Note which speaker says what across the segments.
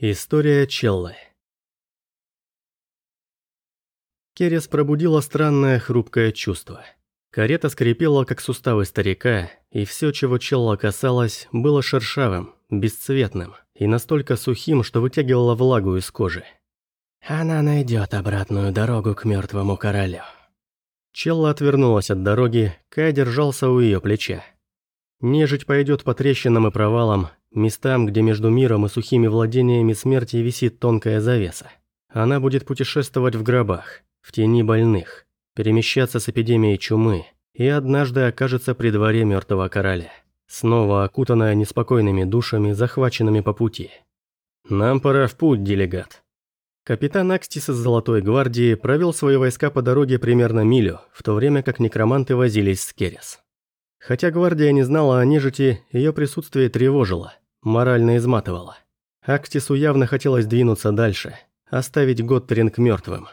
Speaker 1: История Челлы Керес пробудила странное хрупкое чувство. Карета скрипела, как суставы старика, и все, чего Челла касалась, было шершавым, бесцветным и настолько сухим, что вытягивало влагу из кожи.
Speaker 2: «Она найдет обратную дорогу к мертвому королю».
Speaker 1: Челла отвернулась от дороги, Кай держался у ее плеча. Нежить пойдет по трещинам и провалам, местам, где между миром и сухими владениями смерти висит тонкая завеса. Она будет путешествовать в гробах, в тени больных, перемещаться с эпидемией чумы и однажды окажется при дворе мертвого короля, снова окутанная неспокойными душами, захваченными по пути. «Нам пора в путь, делегат». Капитан Акстис из Золотой Гвардии провел свои войска по дороге примерно милю, в то время как некроманты возились с Керес. Хотя гвардия не знала о нежити, ее присутствие тревожило, морально изматывало. Акстису явно хотелось двинуться дальше, оставить Готтеринг мертвым.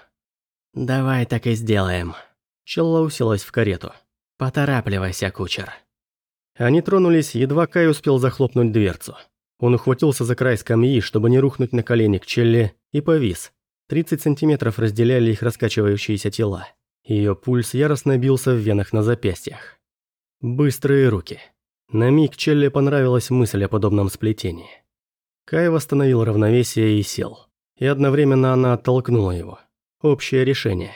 Speaker 2: «Давай так и сделаем».
Speaker 1: Челла уселась в карету.
Speaker 2: «Поторапливайся, кучер».
Speaker 1: Они тронулись, едва Кай успел захлопнуть дверцу. Он ухватился за край скамьи, чтобы не рухнуть на колени к Челле, и повис. 30 сантиметров разделяли их раскачивающиеся тела. Ее пульс яростно бился в венах на запястьях. Быстрые руки. На миг Челли понравилась мысль о подобном сплетении. Кай восстановил равновесие и сел. И одновременно она оттолкнула его. Общее решение.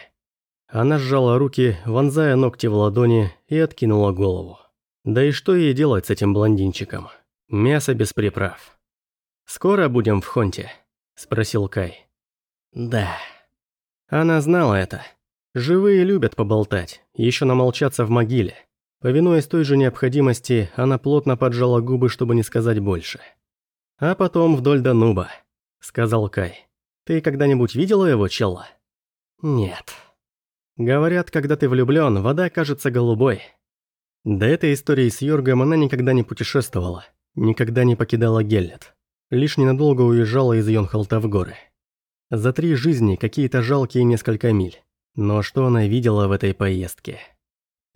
Speaker 1: Она сжала руки, вонзая ногти в ладони и откинула голову. Да и что ей делать с этим блондинчиком? Мясо без приправ. «Скоро будем в Хонте?» – спросил Кай.
Speaker 2: «Да».
Speaker 1: Она знала это. Живые любят поболтать, еще намолчаться в могиле. Повинуясь той же необходимости, она плотно поджала губы, чтобы не сказать больше. «А потом вдоль Дануба», — сказал Кай. «Ты когда-нибудь видела его, Челла?»
Speaker 2: «Нет».
Speaker 1: «Говорят, когда ты влюблён, вода кажется голубой». До этой истории с Йоргом она никогда не путешествовала, никогда не покидала Геллет. Лишь ненадолго уезжала из Йонхолта в горы. За три жизни какие-то жалкие несколько миль. Но что она видела в этой поездке?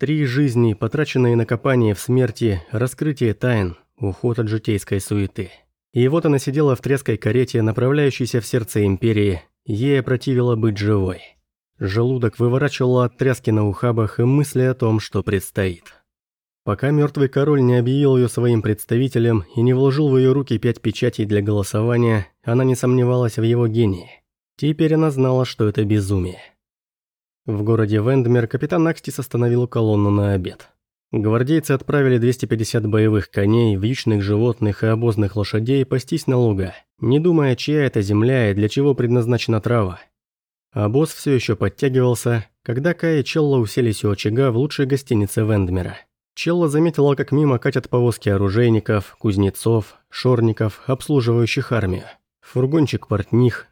Speaker 1: Три жизни, потраченные на копание в смерти, раскрытие тайн, уход от житейской суеты. И вот она сидела в треской карете, направляющейся в сердце Империи, ей опротивило быть живой. Желудок выворачивало от тряски на ухабах и мысли о том, что предстоит. Пока мертвый король не объявил ее своим представителем и не вложил в ее руки пять печатей для голосования, она не сомневалась в его гении. Теперь она знала, что это безумие. В городе Вендмер капитан Акстис остановил колонну на обед. Гвардейцы отправили 250 боевых коней, вьючных животных и обозных лошадей пастись на луга, не думая, чья это земля и для чего предназначена трава. Обоз все еще подтягивался, когда Кай и Челла уселись у очага в лучшей гостинице Вендмера. Челла заметила, как мимо катят повозки оружейников, кузнецов, шорников, обслуживающих армию. Фургончик портних.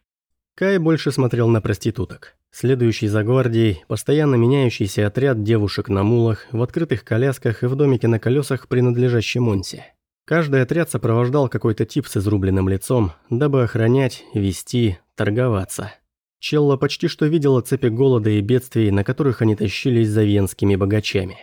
Speaker 1: Кай больше смотрел на проституток. Следующий за гвардией, постоянно меняющийся отряд девушек на мулах, в открытых колясках и в домике на колесах, принадлежащем Монсе. Каждый отряд сопровождал какой-то тип с изрубленным лицом, дабы охранять, вести, торговаться. Челла почти что видела цепи голода и бедствий, на которых они тащились за венскими богачами.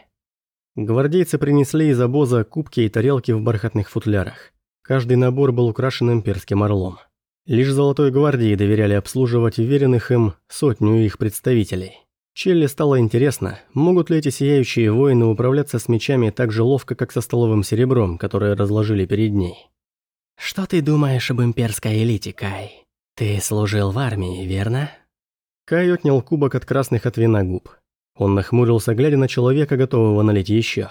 Speaker 1: Гвардейцы принесли из обоза кубки и тарелки в бархатных футлярах. Каждый набор был украшен имперским орлом. Лишь Золотой Гвардии доверяли обслуживать уверенных им сотню их представителей. Челли стало интересно, могут ли эти сияющие воины управляться с мечами так же ловко, как со столовым серебром, которое разложили перед ней.
Speaker 2: «Что ты думаешь об имперской элите, Кай? Ты служил в армии, верно?»
Speaker 1: Кай отнял кубок от красных от вина губ. Он нахмурился, глядя на человека, готового налить еще.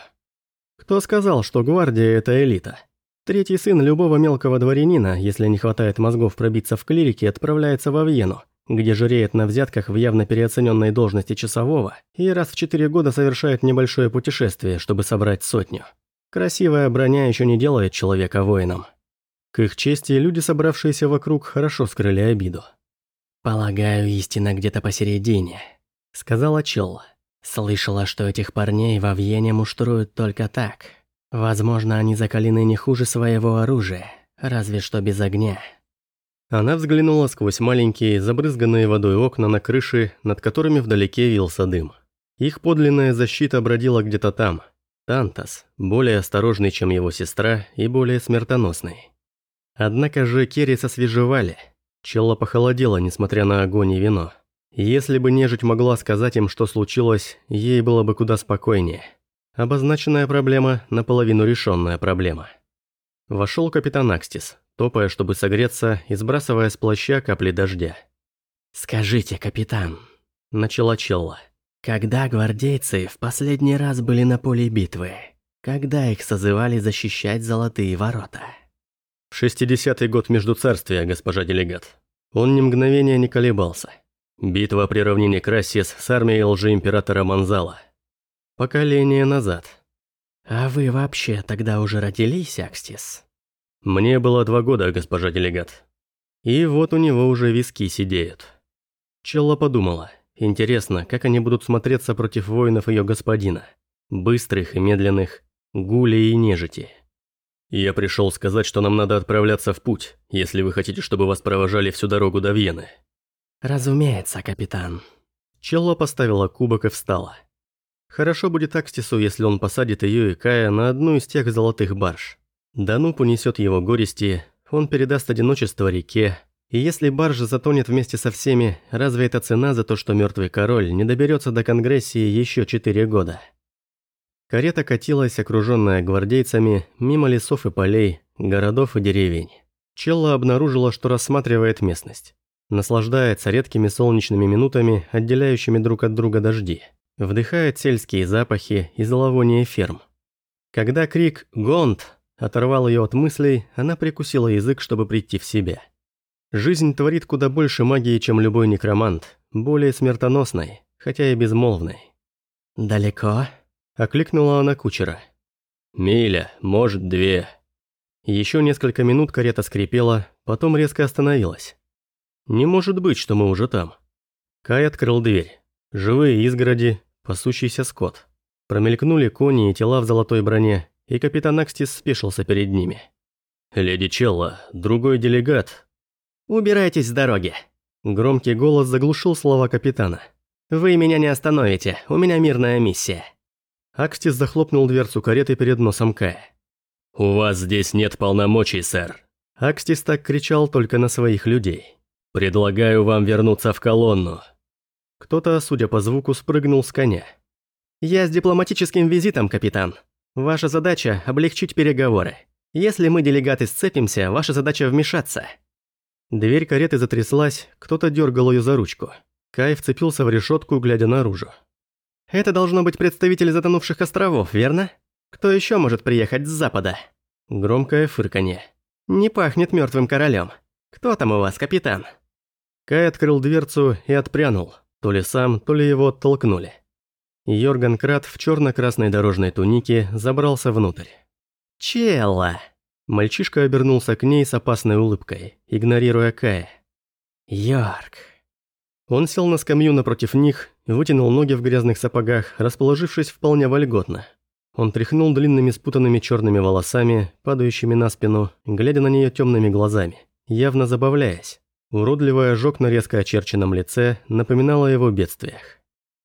Speaker 1: «Кто сказал, что гвардия – это элита?» Третий сын любого мелкого дворянина, если не хватает мозгов пробиться в клирики, отправляется во Вену, где жиреет на взятках в явно переоцененной должности часового и раз в четыре года совершает небольшое путешествие, чтобы собрать сотню. Красивая броня еще не делает человека воином. К их чести, люди, собравшиеся вокруг, хорошо скрыли обиду.
Speaker 2: «Полагаю, истина где-то посередине», — сказала Челла. «Слышала, что этих парней во Вьене муштруют только так, Возможно, они закалены не хуже своего оружия, разве что без огня.
Speaker 1: Она взглянула сквозь маленькие, забрызганные водой окна на крыши, над которыми вдалеке вился дым. Их подлинная защита бродила где-то там. Тантас, более осторожный, чем его сестра, и более смертоносный. Однако же Керрис освежевали. Челла похолодела, несмотря на огонь и вино. Если бы нежить могла сказать им, что случилось, ей было бы куда спокойнее. Обозначенная проблема – наполовину решенная проблема. Вошел капитан Акстис, топая, чтобы согреться и сбрасывая с плаща капли дождя.
Speaker 2: «Скажите, капитан», – начала Челла, – «когда гвардейцы в последний раз были на поле битвы? Когда их созывали защищать золотые ворота?»
Speaker 1: В 60-й год между царствия, госпожа делегат. Он ни мгновения не колебался. Битва при равнине Красис с армией лжеимператора Манзала. Поколение назад.
Speaker 2: А вы вообще тогда уже родились, Акстис?
Speaker 1: Мне было два года, госпожа делегат. И вот у него уже виски сидеют. Челла подумала, интересно, как они будут смотреться против воинов ее господина. Быстрых и медленных, гулей и нежити. Я пришел сказать, что нам надо отправляться в путь, если вы хотите, чтобы вас провожали всю дорогу до Вены.
Speaker 2: Разумеется, капитан.
Speaker 1: Челла поставила кубок и встала. Хорошо будет Акстису, если он посадит ее и Кая на одну из тех золотых барж. Дануп унесет его горести, он передаст одиночество реке, и если баржа затонет вместе со всеми, разве это цена за то, что мертвый король не доберется до Конгрессии еще четыре года? Карета катилась, окруженная гвардейцами, мимо лесов и полей, городов и деревень. Челла обнаружила, что рассматривает местность. Наслаждается редкими солнечными минутами, отделяющими друг от друга дожди. Вдыхает сельские запахи и зловоние ферм. Когда крик «Гонт!» оторвал ее от мыслей, она прикусила язык, чтобы прийти в себя. Жизнь творит куда больше магии, чем любой некромант, более смертоносной, хотя и безмолвной.
Speaker 2: «Далеко?»
Speaker 1: Окликнула она кучера. «Миля, может, две». Еще несколько минут карета скрипела, потом резко остановилась. «Не может быть, что мы уже там». Кай открыл дверь. Живые изгороди, пасущийся скот. Промелькнули кони и тела в золотой броне, и капитан Акстис спешился перед ними. «Леди Челла, другой делегат».
Speaker 2: «Убирайтесь с дороги».
Speaker 1: Громкий голос заглушил слова капитана.
Speaker 2: «Вы меня не остановите, у меня мирная миссия».
Speaker 1: Акстис захлопнул дверцу кареты перед носом Кая.
Speaker 3: «У вас здесь нет полномочий, сэр».
Speaker 1: Акстис так кричал только на своих людей.
Speaker 3: «Предлагаю вам вернуться в колонну».
Speaker 1: Кто-то, судя по звуку, спрыгнул с коня.
Speaker 2: «Я с дипломатическим визитом, капитан. Ваша задача – облегчить переговоры. Если мы, делегаты, сцепимся, ваша задача – вмешаться».
Speaker 1: Дверь кареты затряслась, кто-то дергал ее за ручку. Кай вцепился в решетку, глядя наружу.
Speaker 2: Это должно быть представитель затонувших островов, верно? Кто еще может приехать с запада?
Speaker 1: Громкое фырканье.
Speaker 2: Не пахнет мертвым королем. Кто там у вас, капитан?
Speaker 1: Кай открыл дверцу и отпрянул. То ли сам, то ли его оттолкнули. Йорган Крат в черно-красной дорожной тунике забрался внутрь.
Speaker 2: «Челла!»
Speaker 1: Мальчишка обернулся к ней с опасной улыбкой, игнорируя Кая.
Speaker 2: «Йорк!»
Speaker 1: Он сел на скамью напротив них, вытянул ноги в грязных сапогах, расположившись вполне вольготно. Он тряхнул длинными спутанными черными волосами, падающими на спину, глядя на нее темными глазами, явно забавляясь. Уродливый ожог на резко очерченном лице напоминал о его бедствиях.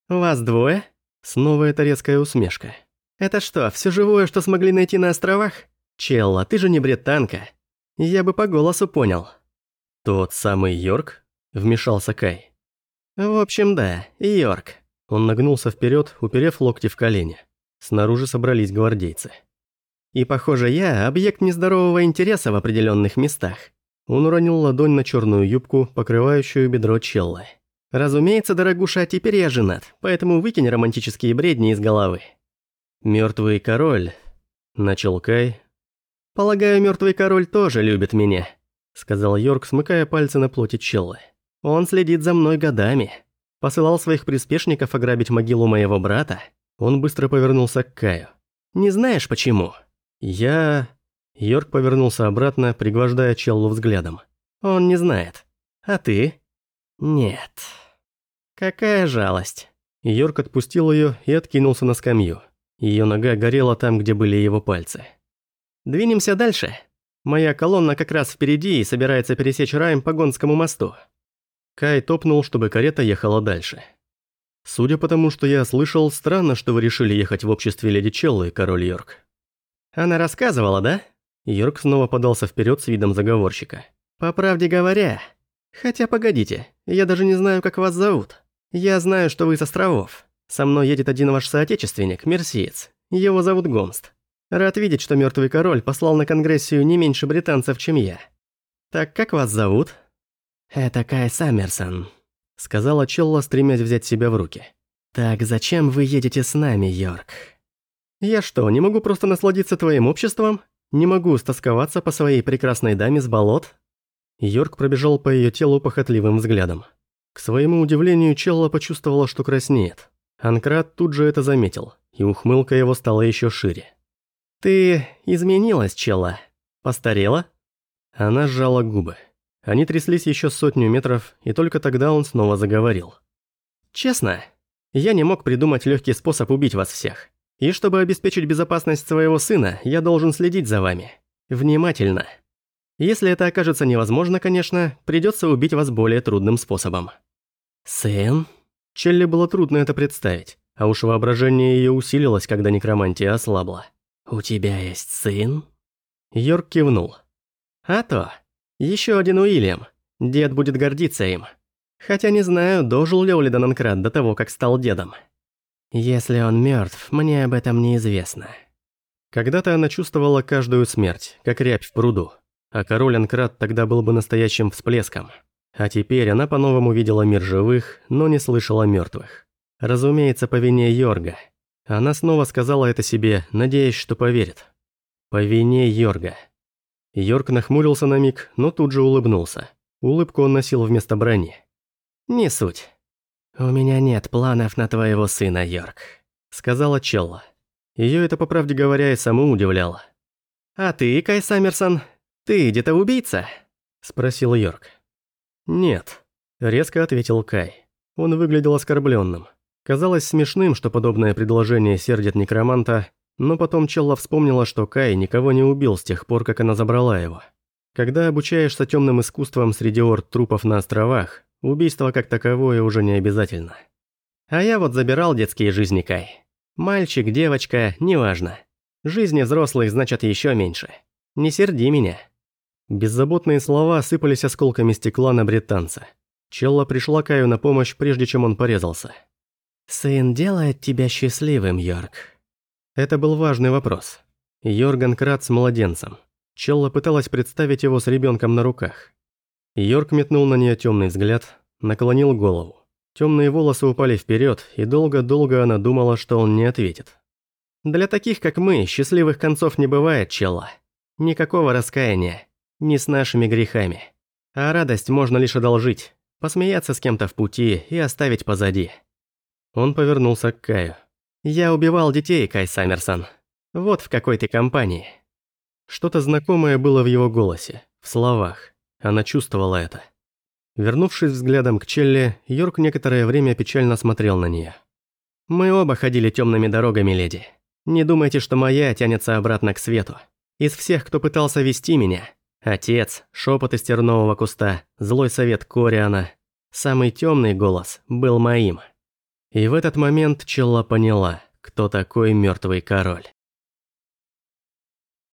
Speaker 2: «Вас двое?»
Speaker 1: Снова эта резкая усмешка.
Speaker 2: «Это что, все живое, что смогли найти на островах? Челла, ты же не британка. Я бы по голосу понял».
Speaker 1: «Тот самый Йорк?» – вмешался Кай.
Speaker 2: «В общем, да, Йорк».
Speaker 1: Он нагнулся вперед, уперев локти в колени. Снаружи собрались гвардейцы.
Speaker 2: «И похоже, я объект нездорового интереса в определенных местах».
Speaker 1: Он уронил ладонь на черную юбку, покрывающую бедро Челлы.
Speaker 2: «Разумеется, дорогуша, теперь я женат, поэтому выкинь романтические бредни из головы».
Speaker 1: «Мертвый король», – начал Кай.
Speaker 2: «Полагаю, мертвый король тоже любит меня», – сказал Йорк, смыкая пальцы на плоти Челлы. Он следит за мной годами. Посылал своих приспешников ограбить могилу моего брата. Он быстро повернулся к Каю. Не знаешь почему?
Speaker 1: Я... Йорк повернулся обратно, пригвождая Челлу взглядом.
Speaker 2: Он не знает. А ты? Нет. Какая жалость.
Speaker 1: Йорк отпустил ее и откинулся на скамью. Ее нога горела там, где были его пальцы.
Speaker 2: Двинемся дальше. Моя колонна как раз впереди и собирается пересечь Райм по Гонскому мосту.
Speaker 1: Кай топнул, чтобы карета ехала дальше. «Судя по тому, что я слышал, странно, что вы решили ехать в обществе леди Челлы, король Йорк».
Speaker 2: «Она рассказывала, да?»
Speaker 1: Йорк снова подался вперед с видом заговорщика. «По правде говоря... Хотя погодите, я даже не знаю, как вас зовут. Я знаю, что вы с островов. Со мной едет один ваш соотечественник, мерсиец. Его зовут Гомст. Рад видеть, что мертвый король послал на Конгрессию не меньше британцев, чем я. Так как вас зовут?»
Speaker 2: «Это Кай Саммерсон», —
Speaker 1: сказала Челла, стремясь взять себя в руки.
Speaker 2: «Так зачем вы едете с нами, Йорк?»
Speaker 1: «Я что, не могу просто насладиться твоим обществом? Не могу стосковаться по своей прекрасной даме с болот?» Йорк пробежал по ее телу похотливым взглядом. К своему удивлению, Челла почувствовала, что краснеет. Анкрат тут же это заметил, и ухмылка его стала еще шире. «Ты изменилась, Челла? Постарела?» Она сжала губы. Они тряслись еще сотню метров, и только тогда он снова заговорил. «Честно, я не мог придумать легкий способ убить вас всех. И чтобы обеспечить безопасность своего сына, я должен следить за вами. Внимательно. Если это окажется невозможно, конечно, придется убить вас более трудным способом».
Speaker 2: «Сын?»
Speaker 1: Челли было трудно это представить, а уж воображение ее усилилось, когда некромантия ослабла.
Speaker 2: «У тебя есть сын?»
Speaker 1: Йорк кивнул. «А то. Еще один Уильям. Дед будет гордиться им. Хотя не знаю, дожил ли Олидан Анкрат до того, как стал дедом».
Speaker 2: «Если он мертв, мне об этом неизвестно».
Speaker 1: Когда-то она чувствовала каждую смерть, как рябь в пруду, а король Анкрат тогда был бы настоящим всплеском. А теперь она по-новому видела мир живых, но не слышала мертвых. Разумеется, по вине Йорга. Она снова сказала это себе, надеясь, что поверит. По вине Йорга. Йорк нахмурился на миг, но тут же улыбнулся. Улыбку он носил вместо брони. «Не суть.
Speaker 2: «У меня нет планов на твоего сына, Йорк», —
Speaker 1: сказала Челла. Ее это, по правде говоря, и саму удивляло. «А ты, Кай Саммерсон, ты где-то убийца?» — спросил Йорк. «Нет», — резко ответил Кай. Он выглядел оскорбленным. Казалось смешным, что подобное предложение сердит некроманта, но потом Челла вспомнила, что Кай никого не убил с тех пор, как она забрала его. Когда обучаешься темным искусствам среди орд трупов на островах, Убийство как таковое уже не обязательно. А я вот забирал детские жизни, Кай. Мальчик, девочка, неважно. Жизни взрослых значат еще меньше. Не серди меня. Беззаботные слова сыпались осколками стекла на британца. Челла пришла Каю на помощь, прежде чем он порезался.
Speaker 2: «Сын делает тебя счастливым, Йорк».
Speaker 1: Это был важный вопрос. Йорган Крат с младенцем. Челла пыталась представить его с ребенком на руках. Йорк метнул на нее темный взгляд, наклонил голову. Темные волосы упали вперед, и долго-долго она думала, что он не ответит. «Для таких, как мы, счастливых концов не бывает, Челла. Никакого раскаяния. Ни с нашими грехами. А радость можно лишь одолжить, посмеяться с кем-то в пути и оставить позади». Он повернулся к Каю. «Я убивал детей, Кай Саммерсон. Вот в какой ты компании». Что-то знакомое было в его голосе, в словах. Она чувствовала это. Вернувшись взглядом к Челли, Йорк некоторое время печально смотрел на нее. «Мы оба ходили темными дорогами, леди. Не думайте, что моя тянется обратно к свету. Из всех, кто пытался вести меня, отец, шепот из тернового куста, злой совет Кориана, самый темный голос был моим». И в этот момент Челла поняла, кто такой мертвый король.